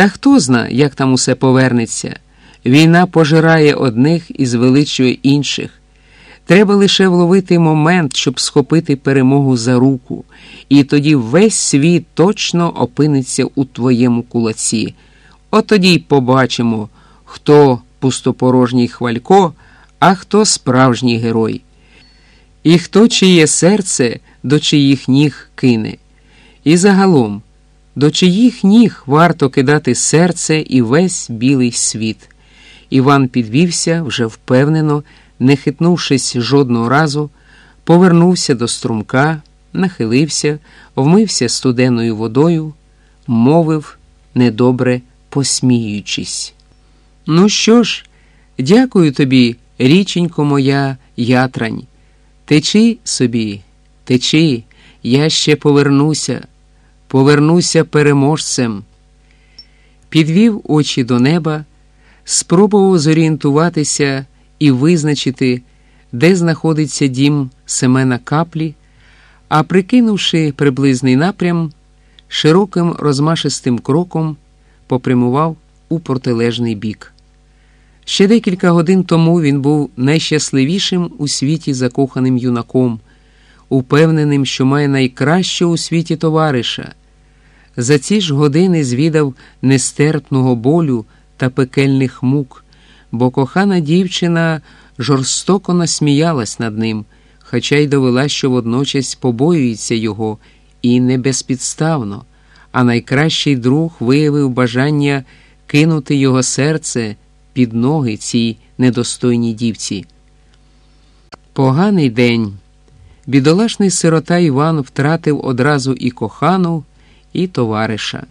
Та хто зна, як там усе повернеться. Війна пожирає одних і звеличує інших. Треба лише вловити момент, щоб схопити перемогу за руку, і тоді весь світ точно опиниться у твоєму кулаці. От тоді й побачимо, хто пустопорожній хвалько, а хто справжній герой. І хто чиє серце до чиїх ніг кине. І загалом, до чиїх ніг варто кидати серце і весь білий світ. Іван підвівся вже впевнено, не хитнувшись жодного разу, повернувся до струмка, нахилився, вмився студеною водою, мовив, недобре посміюючись. Ну що ж, дякую тобі, річенько моя ятрань. Течи собі, течи, я ще повернуся, повернуся переможцем. Підвів очі до неба, спробував зорієнтуватися і визначити, де знаходиться дім Семена Каплі, а прикинувши приблизний напрям, широким розмашистим кроком попрямував у протилежний бік. Ще декілька годин тому він був найщасливішим у світі закоханим юнаком, упевненим, що має найкращого у світі товариша. За ці ж години звідав нестерпного болю та пекельних мук, бо кохана дівчина жорстоко насміялась над ним, хоча й довела, що водночас побоюється його, і не безпідставно, а найкращий друг виявив бажання кинути його серце під ноги цій недостойній дівці. Поганий день. Бідолашний сирота Іван втратив одразу і кохану, і товариша.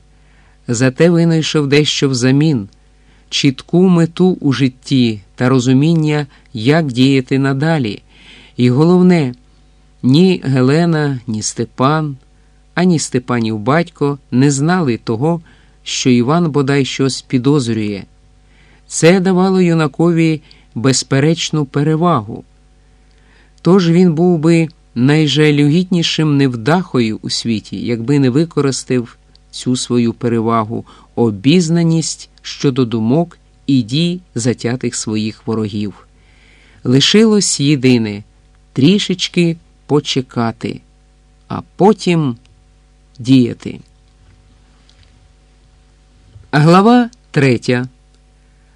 Зате винайшов дещо взамін, чітку мету у житті та розуміння, як діяти надалі. І головне, ні Гелена, ні Степан, ані Степанів батько не знали того, що Іван бодай щось підозрює. Це давало юнакові безперечну перевагу. Тож він був би найжалюгіднішим невдахою у світі, якби не використав цю свою перевагу, обізнаність щодо думок і дій затятих своїх ворогів. Лишилось єдине трішечки почекати, а потім діяти. Глава третя.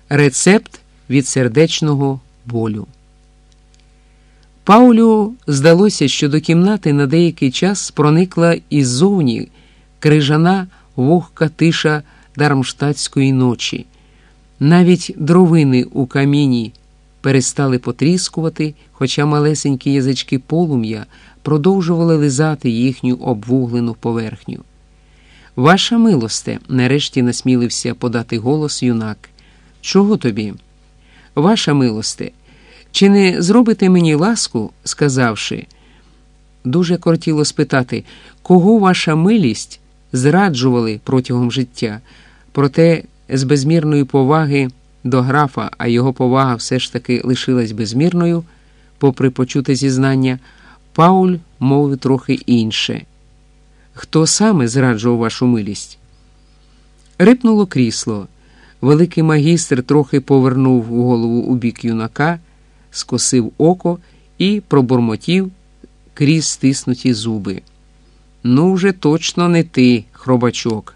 Рецепт від сердечного болю. Паулю здалося, що до кімнати на деякий час проникла іззовні крижана вогка тиша дармштатської ночі. Навіть дровини у каміні перестали потріскувати, хоча малесенькі язички полум'я продовжували лизати їхню обвуглену поверхню. Ваша милосте, нарешті насмілився подати голос юнак. Чого тобі? Ваша милосте, чи не зробите мені ласку, сказавши? Дуже кортіло спитати, кого ваша милість зраджували протягом життя, проте з безмірної поваги до графа, а його повага все ж таки лишилась безмірною, попри почуте зізнання, Пауль мовив трохи інше. Хто саме зраджував вашу милість? Рипнуло крісло. Великий магістр трохи повернув голову у бік юнака, скосив око і пробурмотів крізь стиснуті зуби. Ну, вже точно не ти, хробачок.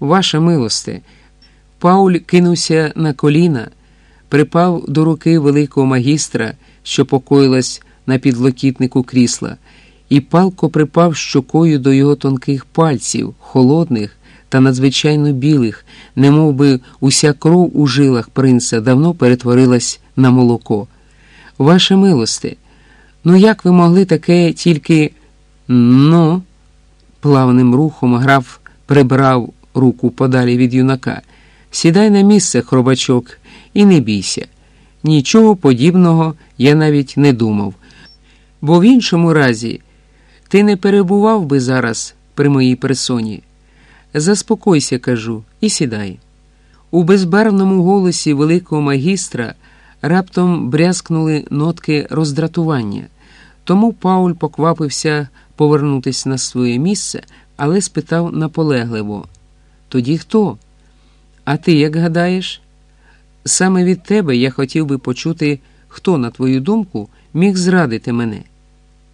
Ваша милосте. Пауль кинувся на коліна, припав до руки великого магістра, що покоїлась на підлокітнику крісла, і палко припав щокою до його тонких пальців, холодних та надзвичайно білих, немов би уся кров у жилах принца давно перетворилась на молоко. Ваше милосте, ну як ви могли таке тільки. Ну, плавним рухом граф прибрав руку подалі від юнака. Сідай на місце, хробачок, і не бійся. Нічого подібного я навіть не думав. Бо в іншому разі ти не перебував би зараз при моїй персоні. Заспокойся, кажу, і сідай. У безбарвному голосі великого магістра раптом брязкнули нотки роздратування, тому Пауль поквапився повернутися на своє місце, але спитав наполегливо: Тоді хто? А ти як гадаєш? Саме від тебе я хотів би почути, хто, на твою думку, міг зрадити мене.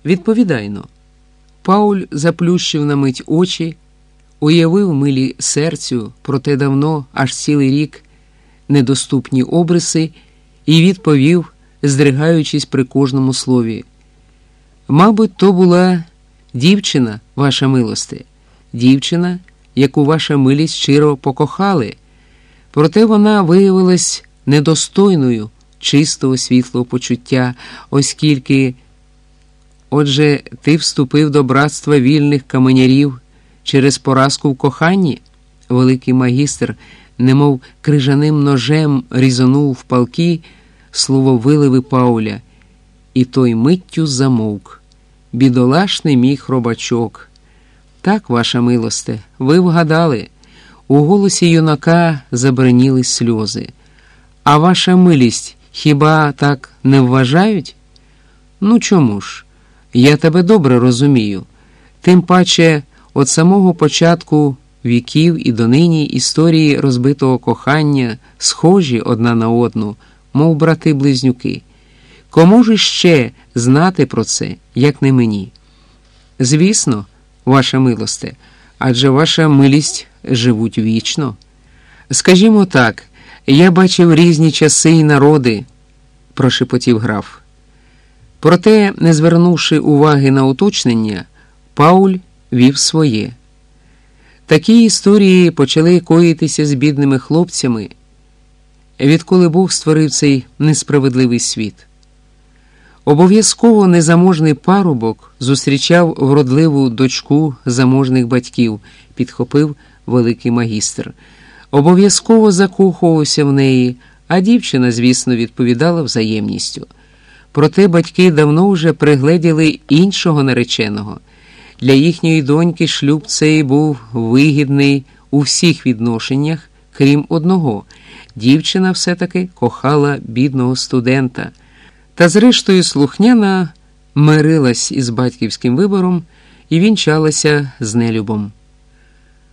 Відповідайно. Пауль заплющив на мить очі, уявив милі серцю, проте давно, аж цілий рік, недоступні обриси, і відповів, здригаючись при кожному слові. Мабуть, то була дівчина, ваша милосте, дівчина, яку ваша милість щиро покохали, проте вона виявилась недостойною чистого світлого почуття, оскільки. Отже, ти вступив до братства вільних каменярів через поразку в коханні, великий магістр, немов крижаним ножем різонув в палки слово виливи Пауля, і той миттю замовк. Бідолашний мій хробачок. Так, ваша милосте, ви вгадали. У голосі юнака забриніли сльози. А ваша милість хіба так не вважають? Ну чому ж? Я тебе добре розумію. Тим паче, від самого початку віків і донині історії розбитого кохання схожі одна на одну, мов брати-близнюки. Кому ж ще знати про це, як не мені? Звісно, ваша милосте, адже ваша милість живуть вічно. Скажімо так, я бачив різні часи і народи, прошепотів граф. Проте, не звернувши уваги на уточнення, Пауль вів своє. Такі історії почали коїтися з бідними хлопцями, відколи Бог створив цей несправедливий світ. Обов'язково незаможний парубок зустрічав вродливу дочку заможних батьків, підхопив великий магістр. Обов'язково закохувався в неї, а дівчина, звісно, відповідала взаємністю. Проте батьки давно вже пригледіли іншого нареченого. Для їхньої доньки шлюб цей був вигідний у всіх відношеннях, крім одного. Дівчина все-таки кохала бідного студента. Та, зрештою, слухняна мирилась із батьківським вибором і вінчалася з нелюбом.